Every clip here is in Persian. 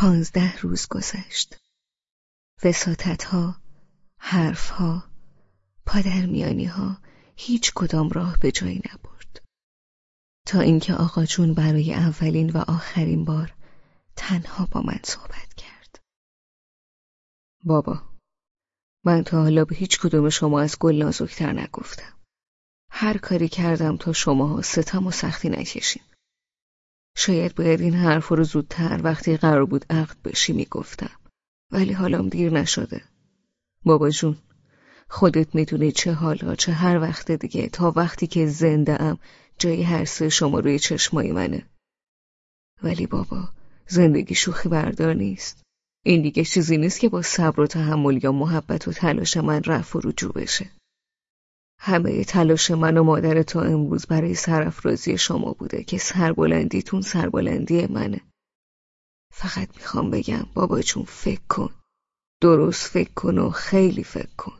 پانزده روز گذشت. وساطت ها حرف ها پادرمیانی ها هیچ کدام راه به جایی نبرد. تا اینکه آقا جون برای اولین و آخرین بار تنها با من صحبت کرد. بابا من تا حالا به هیچ کدوم شما از گل نازکتر نگفتم. هر کاری کردم تا شماها ستم و سختی نکشین. شاید باید این حرف رو زودتر وقتی قرار بود عقد بشی می‌گفتم. ولی حالام دیر نشده. بابا جون خودت می‌دونی چه حالا چه هر وقت دیگه تا وقتی که زنده ام جای هر سه شما روی چشمای منه. ولی بابا زندگی شوخی بردار نیست. این دیگه چیزی نیست که با صبر و تحمل یا محبت و تلاش من رفع و رجوع بشه. همه تلاش من و مادر تا امروز برای سرافرازی شما بوده که سربلندیتون سربلندی منه. فقط می‌خوام بگم بابا جون فکر کن. درست فکر کن و خیلی فکر کن.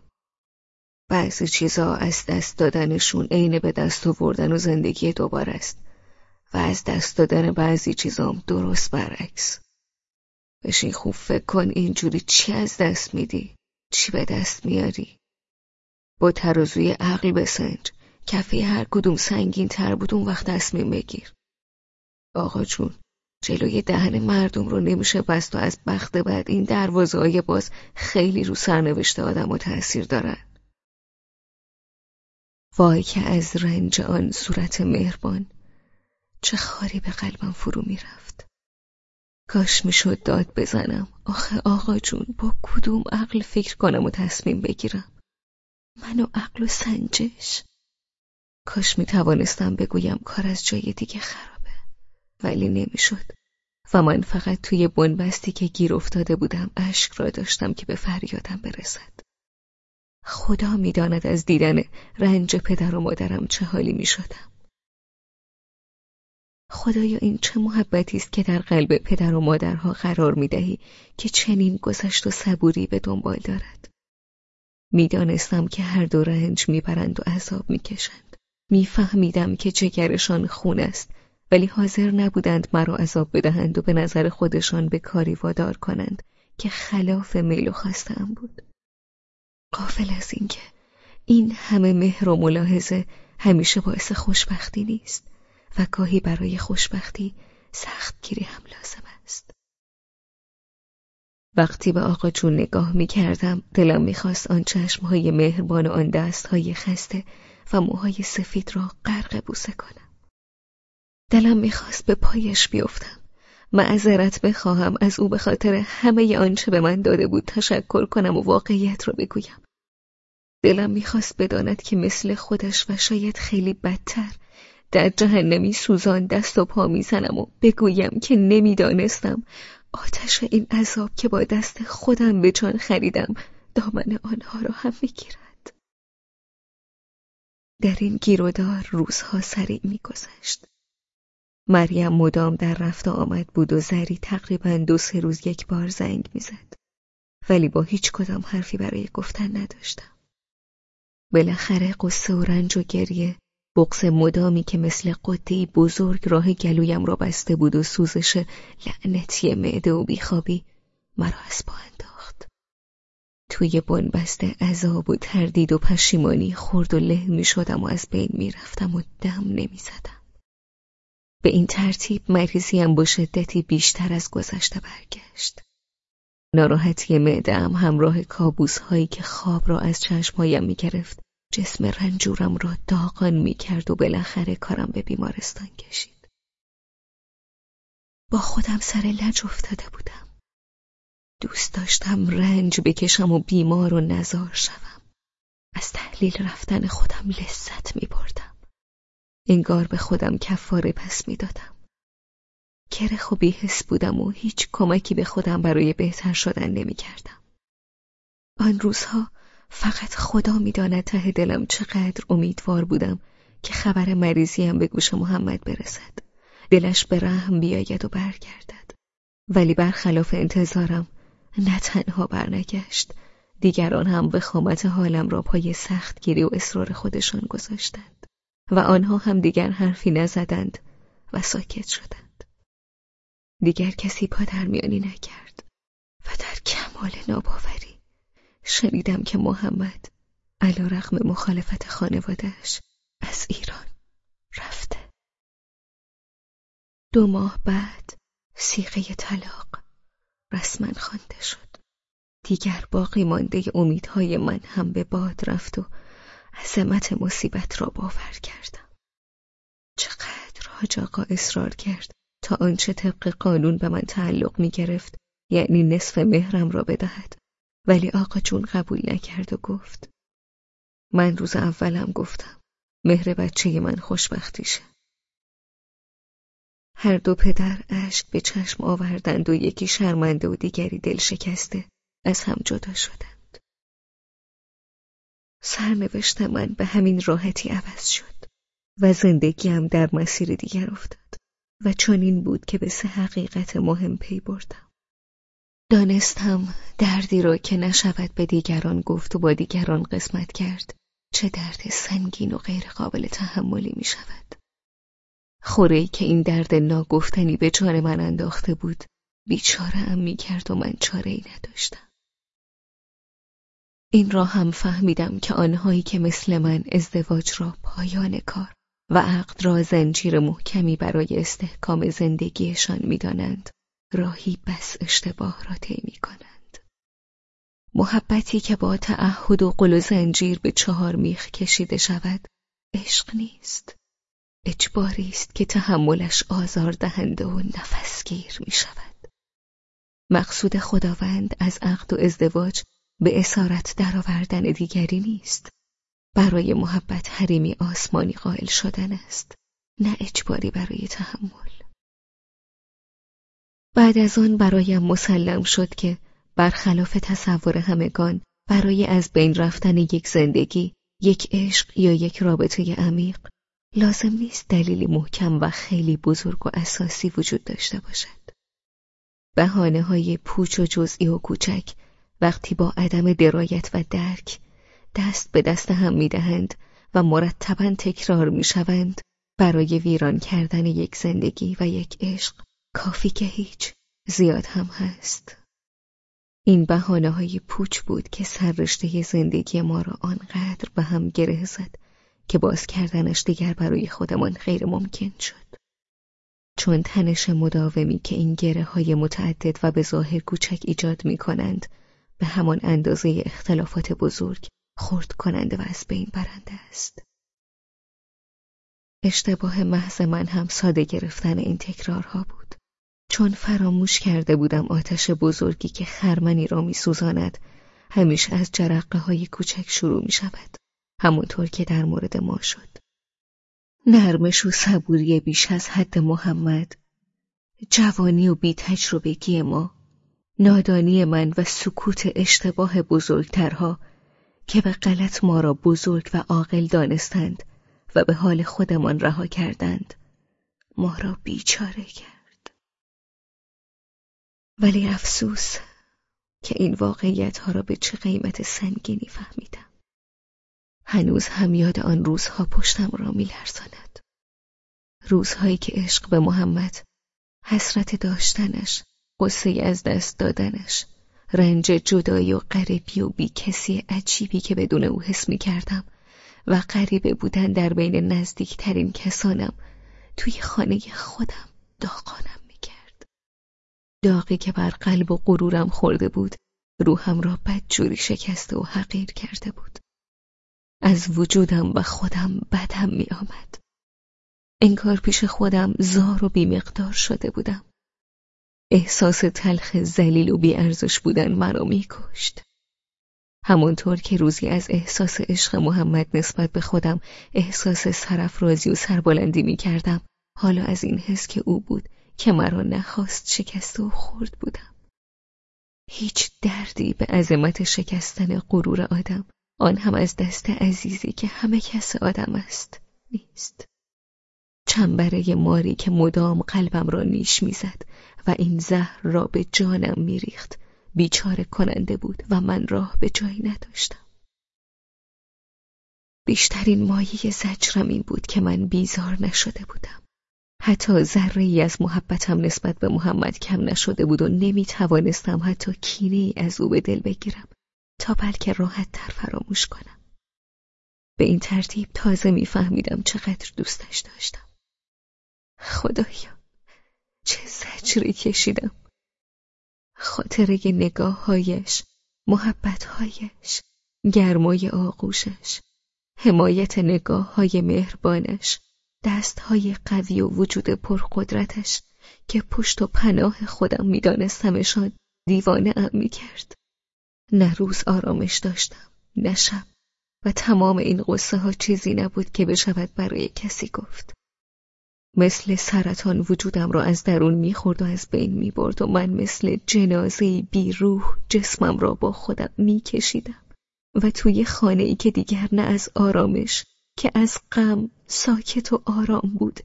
بعضی چیزا از دست دادنشون عین به دست آوردن و زندگی دوباره است. و از دست دادن بعضی چیزام درست برعکس. بشین خوب فکر کن اینجوری چی از دست میدی؟ چی به دست میاری؟ با ترازوی عقل بسنج کفه هر کدوم سنگین تر بود اون وقت تصمیم بگیر. آقا جون جلوی دهن مردم رو نمیشه بست و از بخت بعد این دروازه های باز خیلی رو سرنوشت آدم و تأثیر دارن. وای که از رنج آن صورت مهربان چه خاری به قلبم فرو می‌رفت. کاش می‌شد داد بزنم. آخه آقا جون با کدوم عقل فکر کنم و تصمیم بگیرم؟ من و عقل و سنجش کاش می توانستم بگویم کار از جای دیگه خرابه ولی نمی‌شد و من فقط توی بنبستی که گیر افتاده بودم اشک را داشتم که به فریادم برسد خدا می‌داند از دیدن رنج پدر و مادرم چه حالی می شدم. خدایا این چه محبتی است که در قلب پدر و مادرها قرار می دهی که چنین گذشت و صبوری به دنبال دارد. می‌دانستم که هر دو رنج می‌برند و عذاب می‌کشند. میفهمیدم که جگرشان خون است ولی حاضر نبودند مرا عذاب بدهند و به نظر خودشان به کاری وادار کنند که خلاف میل و خواستم بود. قافل از اینکه این همه مهر و ملاحظه همیشه باعث خوشبختی نیست و گاهی برای خوشبختی سختگیری هم لازم است. وقتی به آقا جون نگاه می کردم دلم می‌خواست آن چشمهای مهربان و آن دستهای خسته و موهای سفید را غرق بوسه کنم. دلم می‌خواست به پایش بیفتم. معذرت بخواهم از او به خاطر همه آنچه به من داده بود تشکر کنم و واقعیت را بگویم. دلم می‌خواست بداند که مثل خودش و شاید خیلی بدتر در جهنمی سوزان دست و پا می‌زنم و بگویم که نمی‌دانستم آتش این عذاب که با دست خودم به جان خریدم دامن آنها را هم می‌گیرد. در این گیرودار روزها سریع میگذشت. مریم مدام در رفت آمد بود و زری تقریبا دو سه روز یک بار زنگ می‌زد. ولی با هیچ کدام حرفی برای گفتن نداشتم. بالاخره قصه و رنج و گریه بغز مدامی که مثل قطعی بزرگ راه گلویم را بسته بود و سوزش لعنتی معده و بیخوابی مرا از پا انداخت توی بنبسته عذاب و تردید و پشیمانی خورد و له می شدم و از بین می رفتم و دم نمی زدم. به این ترتیب مریضیم با شدتی بیشتر از گذشته برگشت. ناراحتی معده هم همراه کابوس هایی که خواب را از چشمهایم می گرفت جسم رنجورم را داغان می کرد و بالاخره کارم به بیمارستان کشید. با خودم سر لج افتاده بودم. دوست داشتم رنج بکشم و بیمار و نزار شوم. از تحلیل رفتن خودم لذت می بردم. انگار به خودم کفاره پس می دادم. کرخ و بیحس بودم و هیچ کمکی به خودم برای بهتر شدن نمی کردم. آن روزها فقط خدا می‌داند ته دلم چقدر امیدوار بودم که خبر مریضیم به گوش محمد برسد. دلش به رحم بیاید و برگردد. ولی برخلاف انتظارم نه تنها برنگشت دیگران هم به خامت حالم را پای سخت گیری و اصرار خودشان گذاشتند و آنها هم دیگر حرفی نزدند و ساکت شدند. دیگر کسی پادرمیانی نکرد و در کمال ناباوری شنیدم که محمد علا رغم مخالفت خانوادهش از ایران رفته. دو ماه بعد سیغه طلاق رسما خوانده شد. دیگر باقی مانده امیدهای من هم به باد رفت و عظمت مصیبت را باور کردم. چقدر حاج اصرار کرد تا آنچه طبق قانون به من تعلق می گرفت یعنی نصف مهرم را بدهد. ولی آقا جون قبول نکرد و گفت من روز اولم گفتم مهر بچه من خوشبختیشه. هر دو پدر اشک به چشم آوردند و یکی شرمنده و دیگری دل شکسته از هم جدا شدند. سرنوشت من به همین راحتی عوض شد و زندگیم در مسیر دیگر افتاد و چنین بود که به سه حقیقت مهم پی بردم. دانستم دردی را که نشود به دیگران گفت و با دیگران قسمت کرد. چه درد سنگین و غیر قابل تحملی می شود. خوری که این درد ناگفتنی به جان من انداخته بود بیچاره ام می کرد و من چاره ای نداشتم. این را هم فهمیدم که آنهایی که مثل من ازدواج را پایان کار و عقد را زنجیر محکمی برای استحکام زندگیشان می‌دانند راهی بس اشتباه را طی می کنند. محبتی که با تعهد و قل و زنجیر به چهار میخ کشیده شود عشق نیست. اجباری است که تحملش آزار دهنده و نفسگیر می شود مقصود خداوند از عقد و ازدواج به اسارت درآوردن دیگری نیست. برای محبت حریمی آسمانی قائل شدن است نه اجباری برای تحمل. بعد از آن برایم مسلم شد که برخلاف تصور همگان برای از بین رفتن یک زندگی یک عشق یا یک رابطه عمیق لازم نیست دلیلی محکم و خیلی بزرگ و اساسی وجود داشته باشد. بهانه های پوچ و جزئی و کوچک وقتی با عدم درایت و درک دست به دست هم می‌دهند و مرتبا تکرار می‌شوند برای ویران کردن یک زندگی و یک عشق کافی که هیچ زیاد هم هست این بحانه های پوچ بود که سررشته زندگی ما را آنقدر به هم گره زد که باز کردنش دیگر برای خودمان غیر ممکن شد چون تنش مداومی که این گره های متعدد و به ظاهر کوچک ایجاد می کنند به همان اندازه اختلافات بزرگ خرد کننده و از بین برنده است. اشتباه محض من هم ساده گرفتن این تکرارها بود. چون فراموش کرده بودم آتش بزرگی که خرمنی را می سوزاند همیشه از جرقه های کوچک شروع می شود. همونطور که در مورد ما شد. نرمش و صبوری بیش از حد محمد جوانی و بی تجربگی ما نادانی من و سکوت اشتباه بزرگترها که به غلط ما را بزرگ و عاقل دانستند و به حال خودمان رها کردند ما را بیچاره کرد ولی افسوس که این واقعیت ها را به چه قیمت سنگینی فهمیدم هنوز هم یاد آن روزها پشتم را میلرزاند روزهایی که عشق به محمد حسرت داشتنش قصه از دست دادنش رنج جدایی و غریبی و بی کسی عجیبی که بدون او حس می کردم و غریبه بودن در بین نزدیکترین کسانم توی خانه خودم داغانم. داغی که بر قلب و غرورم خورده بود روحم را بدجوری شکسته و حقیر کرده بود. از وجودم و خودم بدم می آمد. انگار پیش خودم زار و بیمقدار شده بودم. احساس تلخ زلیل و بیارزش بودن مرا میکشت. همونطور که روزی از احساس عشق محمد نسبت به خودم احساس سرفرازی و سربلندی می کردم حالا از این حس که او بود که مرا نخواست شکسته و خورد بودم. هیچ دردی به عظمت شکستن غرور آدم آن هم از دست عزیزی که همه کس آدم است نیست. چنبره ماری که مدام قلبم را نیش می‌زد و این زهر را به جانم میریخت. بیچاره کننده بود و من راه به جایی نداشتم. بیشترین مایه زجرم این بود که من بیزار نشده بودم. حتی ذره ای از محبتم نسبت به محمد کم نشده بود و نمی توانستم حتی کینه ای از او به دل بگیرم تا بلکه راحت تر فراموش کنم. به این ترتیب تازه میفهمیدم چقدر دوستش داشتم. خدایا چه زجری کشیدم. خاطره نگاه هایش، محبت هایش، گرمای آغوشش، حمایت نگاه های مهربانش، دست های قوی و وجود پرقدرتش که پشت و پناه خودم میدانستمشان دیوانه ام می کرد. نه روز آرامش داشتم، نه شب و تمام این قصه ها چیزی نبود که بشود برای کسی گفت. مثل سرطان وجودم را از درون می‌خورد و از بین می‌برد و من مثل جنازه بی روح جسمم را با خودم میکشیدم و توی خانه ای که دیگر نه از آرامش که از غم ساکت و آرام بود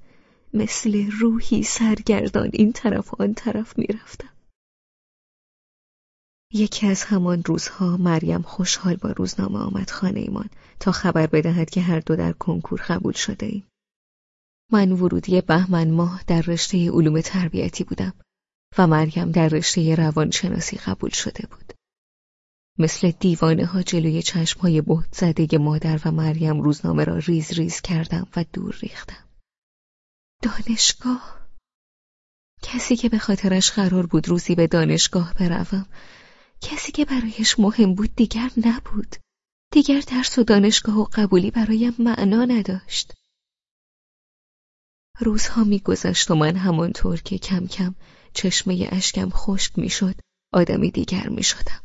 مثل روحی سرگردان این طرف و آن طرف می‌رفتم. یکی از همان روزها مریم خوشحال با روزنامه آمد خانه ایمان تا خبر بدهد که هر دو در کنکور قبول شده ایم. من ورودی بهمن ماه در رشته علوم تربیتی بودم و مریم در رشته روانشناسی قبول شده بود. مثل دیوانه ها جلوی چشم های بهت زده مادر و مریم روزنامه را ریز ریز کردم و دور ریختم. دانشگاه؟ کسی که به خاطرش قرار بود روزی به دانشگاه بروم. کسی که برایش مهم بود دیگر نبود. دیگر درس و دانشگاه و قبولی برایم معنا نداشت. روزها میگذشت و من همانطور که کم کم چشمه اشکم خشک می‌شد آدمی دیگر می‌شدم.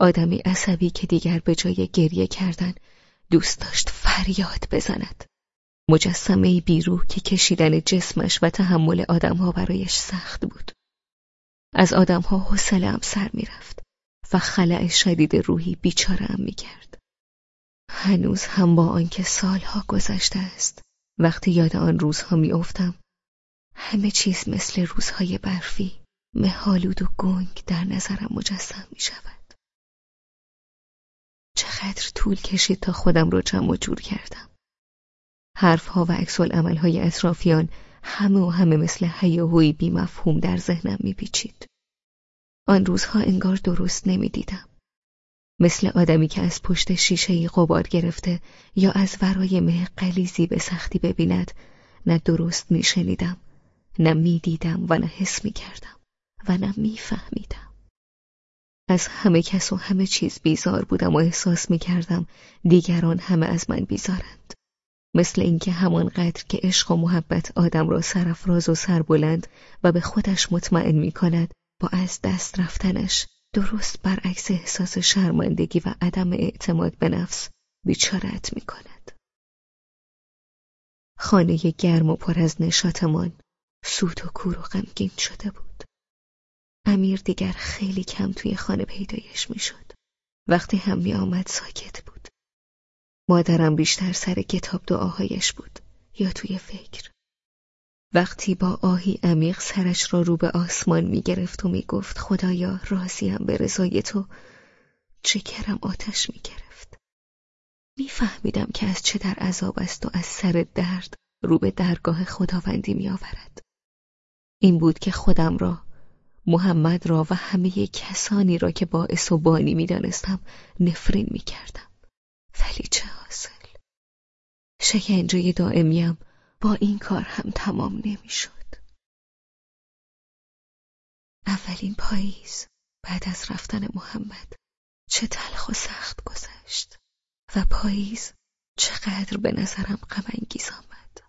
آدمی عصبی که دیگر به جای گریه کردن دوست داشت فریاد بزند. مجسمه بیروح که کشیدن جسمش و تحمل آدمها برایش سخت بود. از آدمها حوصلهام سر می‌رفت و خلع شدید روحی بیچارهام می‌کرد. هنوز هم با آنکه سالها گذشته است وقتی یاد آن روزها میافتم همه چیز مثل روزهای برفی مهالود و گنگ در نظرم مجسم می شود. چقدر طول کشید تا خودم را جمع جور کردم. حرفها و عکس های اطرافیان همه و همه مثل هیاهوی بی مفهوم در ذهنم میپیچید. آن روزها انگار درست نمی‌دیدم. مثل آدمی که از پشت شیشه قبار گرفته یا از ورای مه قلیزی به سختی ببیند نه درست میشنیدم نه می‌دیدم و نه حس می‌کردم و نه میفهمیدم از همه کس و همه چیز بیزار بودم و احساس می‌کردم دیگران همه از من بیزارند مثل اینکه همانقدر که عشق و محبت آدم را سرفراز و سربلند و به خودش مطمئن می‌کند با از دست رفتنش درست برعکس احساس شرمندگی و عدم اعتماد به نفس بیچارت می کند. خانه گرم و پر از نشاتمان سوت و کور و غمگین شده بود. امیر دیگر خیلی کم توی خانه پیدایش می‌شد. وقتی هم می آمد ساکت بود. مادرم بیشتر سر کتاب دعاهایش بود یا توی فکر. وقتی با آهی عمیق سرش را رو به آسمان می گرفت و می گفت خدایا راضیم به رضای تو چکرم آتش می گرفت. می فهمیدم که از چه در عذاب است و از سر درد رو به درگاه خداوندی می آورد. این بود که خودم را محمد را و همه کسانی را که باعث و بانی می دانستم نفرین می کردم. ولی چه حاصل؟ شکنجه دائمیم با این کار هم تمام نمی‌شد. اولین پاییز بعد از رفتن محمد چه تلخ و سخت گذشت و پاییز چقدر به نظرم غم انگیز آمد.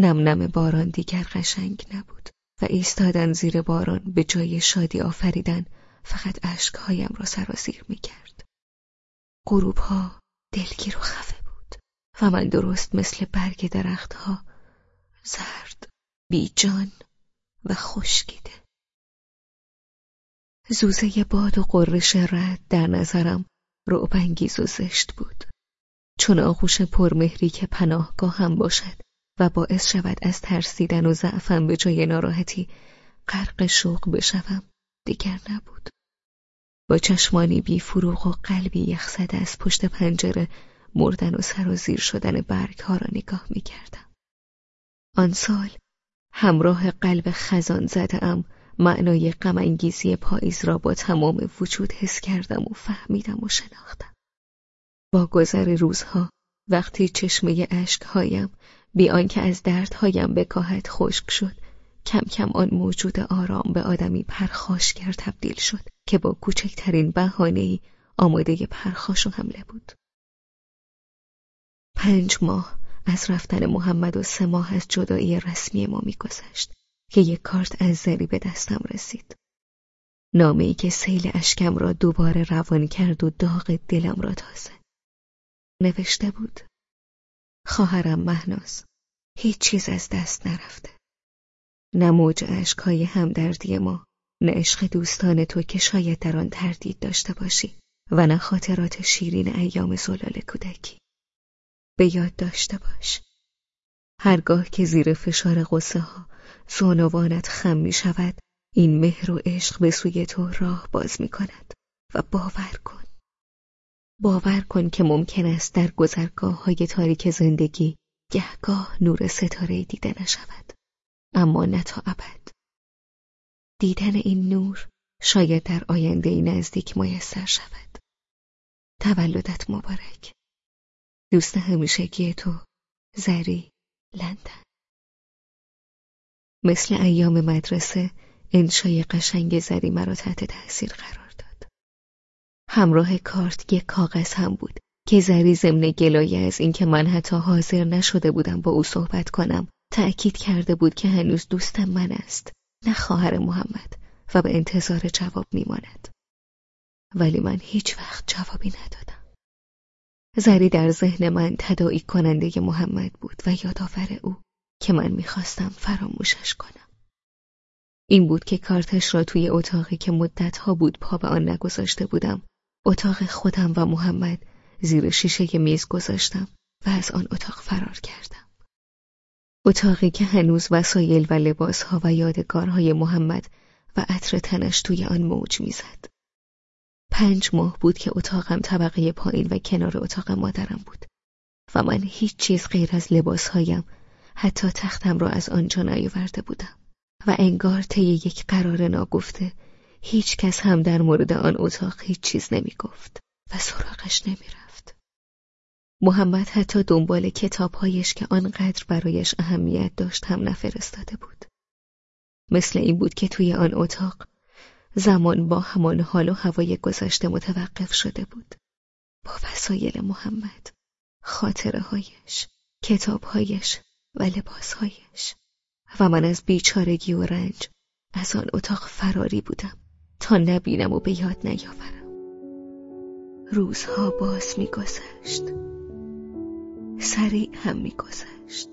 نم نم باران دیگر قشنگ نبود و ایستادن زیر باران به جای شادی آفریدن فقط اشکهایم را سرازیر می کرد. غروب ها دلگیر و خفه و من درست مثل برگ درختها زرد، بیجان و خشکیده. زوزه باد و قررش رد در نظرم رعبانگیز و زشت بود. چون آغوش پرمهری که پناهگاه هم باشد و باعث شود از ترسیدن و ضعفم به جای ناراحتی غرق شوق بشوم دیگر نبود. با چشمانی بی فروغ و قلبی یخزده از پشت پنجره مردن و سرازیر شدن برگ ها را نگاه می کردم. آن سال همراه قلب خزان زده ام معنای غمانگیزی پاییز را با تمام وجود حس کردم و فهمیدم و شناختم. با گذر روزها وقتی چشمه اشکهایم بی آنکه از دردهایم بکاهد خشک شد کم کم آن موجود آرام به آدمی پرخاشگر تبدیل شد که با کوچکترین بهانه‌ای آماده پرخاش و حمله بود. پنج ماه از رفتن محمد و سه ماه از جدایی رسمی ما میگذشت که یک کارت از زری به دستم رسید. نامه ای که سیل اشکم را دوباره روان کرد و داغ دلم را تازه. نوشته بود. خواهرم مهناز. هیچ چیز از دست نرفته. نه موج اشکهای همدردی ما نه عشق دوستان تو که شاید در آن تردید داشته باشی و نه خاطرات شیرین ایام زلال کودکی. به یاد داشته باش. هرگاه که زیر فشار غصه ها زانوانت خم می شود این مهر و عشق به سوی تو راه باز می کند و باور کن. باور کن که ممکن است در گذرگاه های تاریک زندگی گهگاه نور ستاره دیده نشود. اما نه تا ابد. دیدن این نور شاید در آینده نزدیک میسر شود. تولدت مبارک. دوست همیشگی تو زری لندن. مثل ایام مدرسه انشای قشنگ زری مرا تحت تاثیر قرار همراه کارت یک کاغذ هم بود که زری ضمن گلایه از اینکه من حتی حاضر نشده بودم با او صحبت کنم تأکید کرده بود که هنوز دوستم من است نه خواهر محمد و به انتظار جواب میماند. ولی من هیچ وقت جوابی ندادم. زری در ذهن من تداعی کننده محمد بود و یادآور او که من می‌خواستم فراموشش کنم. این بود که کارتش را توی اتاقی که مدتها بود پا به آن نگذاشته بودم اتاق خودم و محمد زیر شیشه میز گذاشتم و از آن اتاق فرار کردم اتاقی که هنوز وسایل و لباسها و یادگارهای محمد و عطر تنش توی آن موج می‌زد. پنج ماه بود که اتاقم طبقه پایین و کنار اتاق مادرم بود و من هیچ چیز غیر از لباسهایم حتی تختم را از آنجا نیاورده بودم و انگار طی یک قرار ناگفته هیچ کس هم در مورد آن اتاق هیچ چیز نمی گفت و سراغش نمی رفت. محمد حتی دنبال کتابهایش که آنقدر برایش اهمیت داشت هم نفرستاده بود. مثل این بود که توی آن اتاق زمان با همان حال و هوای گذشته متوقف شده بود. با وسایل محمد، خاطره هایش، کتابهایش و لباسهایش و من از بیچارگی و رنج از آن اتاق فراری بودم نبینم و به یاد نیاورم. روزها باز میگذشت. سریع هم میگذشت